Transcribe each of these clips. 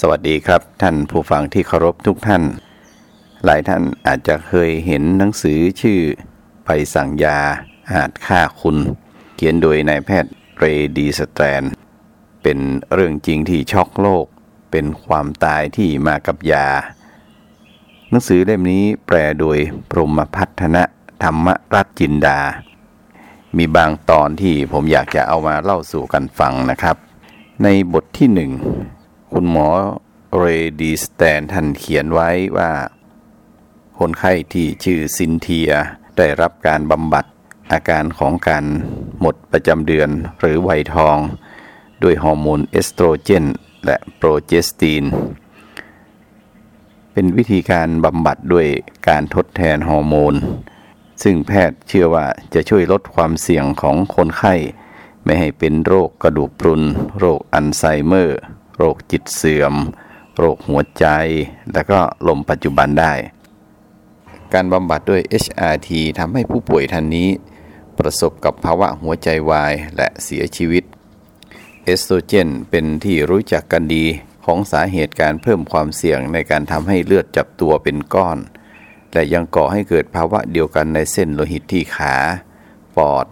สวัสดีครับ ท่านผู้ฟังที่เคารพทุกท่าน หลายท่านอาจจะเคยเห็นหนังสือชื่อใบสั่งยาอาจฆ่าคุณ เขียนโดยนายแพทย์เรดีสแตรนเป็นเรื่องจริงที่ช็อกโลก เป็นความตายที่มากับยา หนังสือเล่มนี้แปลโดยพรมพัฒนะธรรมรัตจินดา มีบางตอนที่ผมอยากจะเอามาเล่าสู่กันฟังนะครับ ในบทที่หนึ่ง คุณหมอเรดีสแตนท่านเขียนไว้ว่า คนไข้ที่ชื่อซินเทียได้รับการบำบัดอาการของการหมดประจำเดือนหรือวัยทอง ด้วยฮอร์โมนเอสโตรเจน และโปรเจสตีน เป็นวิธีการบำบัดด้วยการทดแทนฮอร์โมน ซึ่งแพทย์เชื่อว่าจะช่วยลดความเสี่ยงของคนไข้ ไม่ให้เป็นโรคกระดูกพรุน โรคอัลไซเมอร์ โรคจิตเสื่อม โรคหัวใจ และก็ลมปัจจุบันได้ การบำบัดด้วย HRT ทำให้ผู้ป่วยท่านนี้ ประสบกับภาวะหัวใจวายและเสียชีวิต เอสโตรเจนเป็นที่รู้จักกันดีของสาเหตุการเพิ่มความเสี่ยงในการทำให้เลือดจับตัวเป็นก้อน และยังก่อให้เกิดภาวะเดียวกันในเส้นโลหิตที่ขา ปอด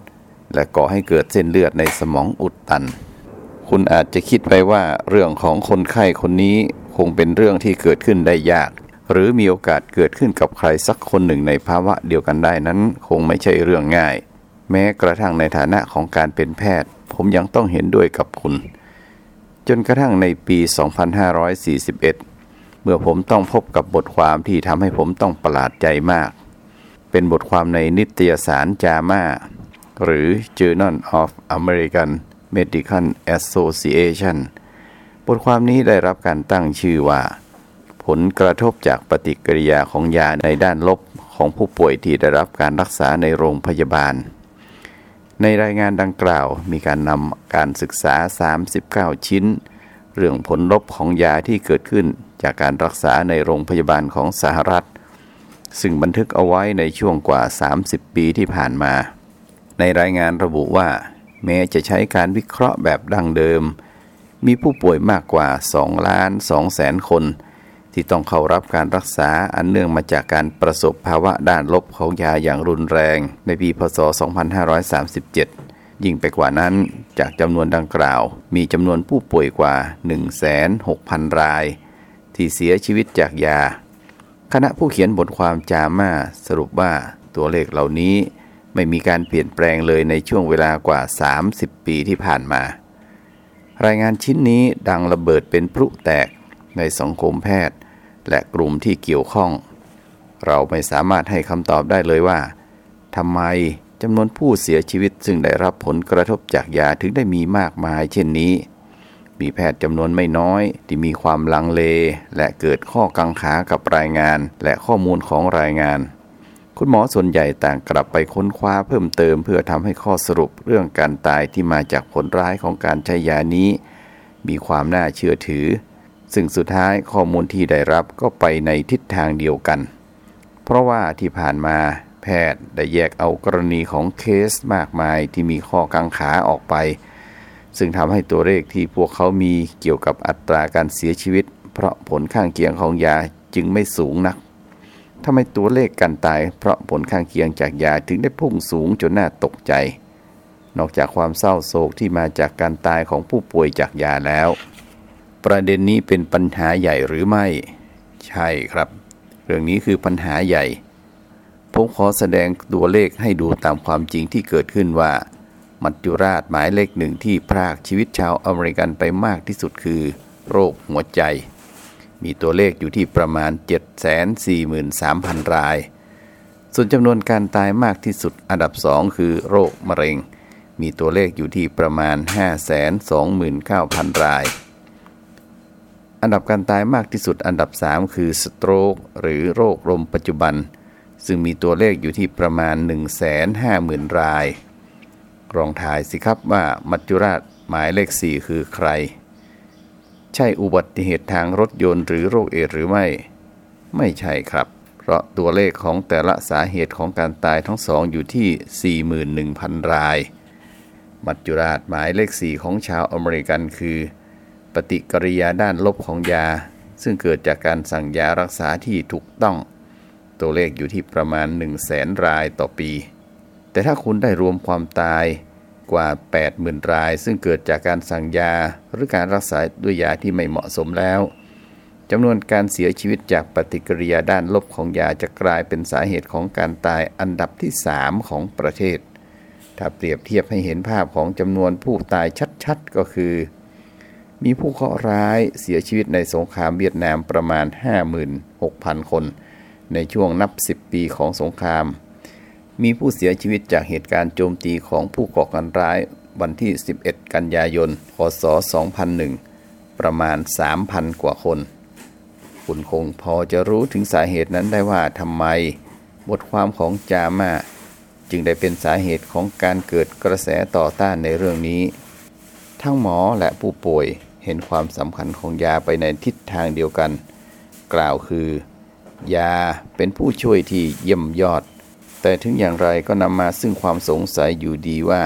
และก่อให้เกิดเส้นเลือดในสมองอุดตัน คุณอาจจะคิดไปว่าเรื่องของคนไข้คนนี้คงเป็นเรื่องที่เกิดขึ้นได้ยาก หรือมีโอกาสเกิดขึ้นกับใครสักคนหนึ่งในภาวะเดียวกันได้นั้น คงไม่ใช่เรื่องง่าย แม้กระทั่งในฐานะของการเป็นแพทย์ ผมยังต้องเห็นด้วยกับคุณ จนกระทั่งในปี 2541 เมื่อผมต้องพบกับบทความที่ทำให้ผมต้องประหลาดใจมาก เป็นบทความในนิตยสารจามาหรือ Journal of American Medical Association บทความนี้ได้รับการตั้งชื่อว่า ผลกระทบจากปฏิกิริยาของยาในด้านลบของผู้ป่วยที่ได้รับการรักษาในโรงพยาบาล ในรายงานดังกล่าวมีการนำการศึกษา 39 ชิ้น เรื่องผลลบของยาที่เกิดขึ้นจากการรักษาในโรงพยาบาลของสหรัฐ ซึ่งบันทึกเอาไว้ในช่วงกว่า 30 ปีที่ผ่านมา ในรายงานระบุว่า แม้จะใช้การวิเคราะห์แบบดั้งเดิม มีผู้ป่วยมากกว่า 2 ล้าน2แสนคน ที่ต้องเข้ารับการรักษาอันเนื่องมาจากการประสบภาวะด้านลบของยาอย่างรุนแรง ในปีพศ 2537 ยิ่งไปกว่านั้นจากจำนวนดังกล่าว มีจำนวนผู้ป่วยกว่า 1,600,000ราย ที่เสียชีวิตจากยา คณะผู้เขียนบทความจามาสรุปว่าตัวเลขเหล่านี้ ไม่มีการเปลี่ยนแปลงเลยในช่วงเวลากว่า 30 ปีที่ผ่านมา รายงานชิ้นนี้ดังระเบิดเป็นพลุแตกในสังคมแพทย์ และกลุ่มที่เกี่ยวข้อง เราไม่สามารถให้คำตอบได้เลยว่าทำไมจำนวนผู้เสียชีวิตซึ่งได้รับผลกระทบจากยาถึงได้มีมากมายเช่นนี้ มีแพทย์จำนวนไม่น้อยที่มีความลังเล และเกิดข้อกังขากับรายงานและข้อมูลของรายงาน คุณหมอส่วนใหญ่ต่างกลับไปค้นคว้าเพิ่มเติม เพื่อทำให้ข้อสรุปเรื่องการตายที่มาจากผลร้ายของการใช้ยานี้ มีความน่าเชื่อถือ ซึ่งสุดท้ายข้อมูลที่ได้รับก็ไปในทิศทางเดียวกัน เพราะว่าที่ผ่านมาแพทย์ได้แยกเอากรณีของเคสมากมายที่มีข้อกังขาออกไป ซึ่งทำให้ตัวเลขที่พวกเขามีเกี่ยวกับอัตราการเสียชีวิต เพราะผลข้างเคียงของยาจึงไม่สูงนัก ทำไมตัวเลขการตาย เพราะผลข้างเคียงจากยาถึงได้พุ่งสูงจนน่าตกใจ นอกจากความเศร้าโศกที่มาจากการตายของผู้ป่วยจากยาแล้ว ประเด็นนี้เป็นปัญหาใหญ่หรือไม่ ใช่ครับ เรื่องนี้คือปัญหาใหญ่ ผมขอแสดงตัวเลขให้ดูตามความจริงที่เกิดขึ้นว่า มัจจุราชหมายเลขหนึ่งที่พรากชีวิตชาวอเมริกันไปมากที่สุดคือ โรคหัวใจ มีตัวเลขอยู่ที่ประมาณ 743,000 ราย ส่วนจำนวนการตายมากที่สุดอันดับสองคือโรคมะเร็ง มีตัวเลขอยู่ที่ประมาณ 529,000 ราย อันดับการตายมากที่สุดอันดับ 3 คือสโตรกหรือโรคลมปัจจุบัน ซึ่งมีตัวเลขอยู่ที่ประมาณ 150,000 ราย รองทายสิครับว่ามัจจุราชหมายเลข 4 คือใคร ใช่อุบัติเหตุทางรถยนต์หรือโรคเอดส์หรือไม่ ไม่ใช่ครับ เพราะตัวเลขของแต่ละสาเหตุของการตายทั้งสองอยู่ที่ 41,000 ราย มัจจุราชหมายเลข 4 ของชาวอเมริกันคือ ปฏิกิริยาด้านลบของยา ซึ่งเกิดจากการสั่งยารักษาที่ถูกต้อง ตัวเลขอยู่ที่ประมาณ 1 0 0 0 0แสนรายต่อปี แต่ถ้าคุณได้รวมความตาย กว่า 80,000 ราย ซึ่งเกิดจากการสั่งยาหรือการรักษาด้วยยาที่ไม่เหมาะสมแล้วจำนวนการเสียชีวิตจากปฏิกิริยาด้านลบของยาจะกลายเป็นสาเหตุของการตายอันดับที่ 3 ของประเทศ ถ้าเปรียบเทียบให้เห็นภาพของจำนวนผู้ตายชัดๆ ก็คือ มีผู้เคราะห์ร้ายเสียชีวิตในสงครามเวียดนามประมาณ 56,000 คน ในช่วงนับ 10 ปีของสงคราม มีผู้เสียชีวิตจากเหตุการณ์โจมตีของผู้ก่อการร้ายวันที่ 11 กันยายน พศ 2001 ประมาณ 3,000 กว่าคน คุณคงพอจะรู้ถึงสาเหตุนั้นได้ว่าทำไม บทความของจามาจึงได้เป็นสาเหตุของการเกิดกระแสต่อต้านในเรื่องนี้ ทั้งหมอและผู้ป่วยเห็นความสำคัญของยาไปในทิศทางเดียวกัน กล่าวคือ ยาเป็นผู้ช่วยที่เยี่ยมยอด แต่ถึงอย่างไรก็นำมาซึ่งความสงสัยอยู่ดีว่า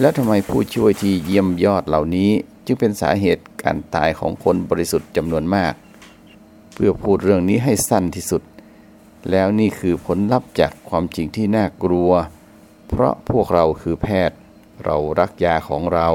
แล้วทำไมผู้ช่วยที่เยี่ยมยอดเหล่านี้ จึงเป็นสาเหตุการตายของคนบริสุทธิ์จำนวนมาก เพื่อพูดเรื่องนี้ให้สั้นที่สุด แล้วนี่คือผลลัพธ์จากความจริงที่น่ากลัว เพราะพวกเราคือแพทย์ เรารักยาของเรา